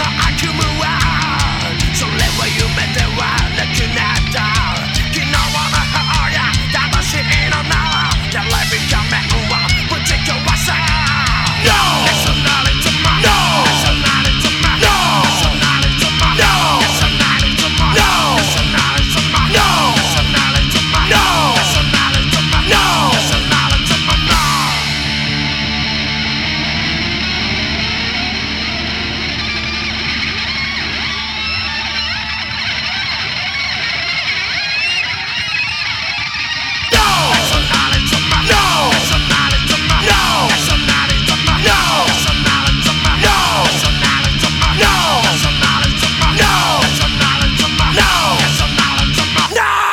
I come around So let where you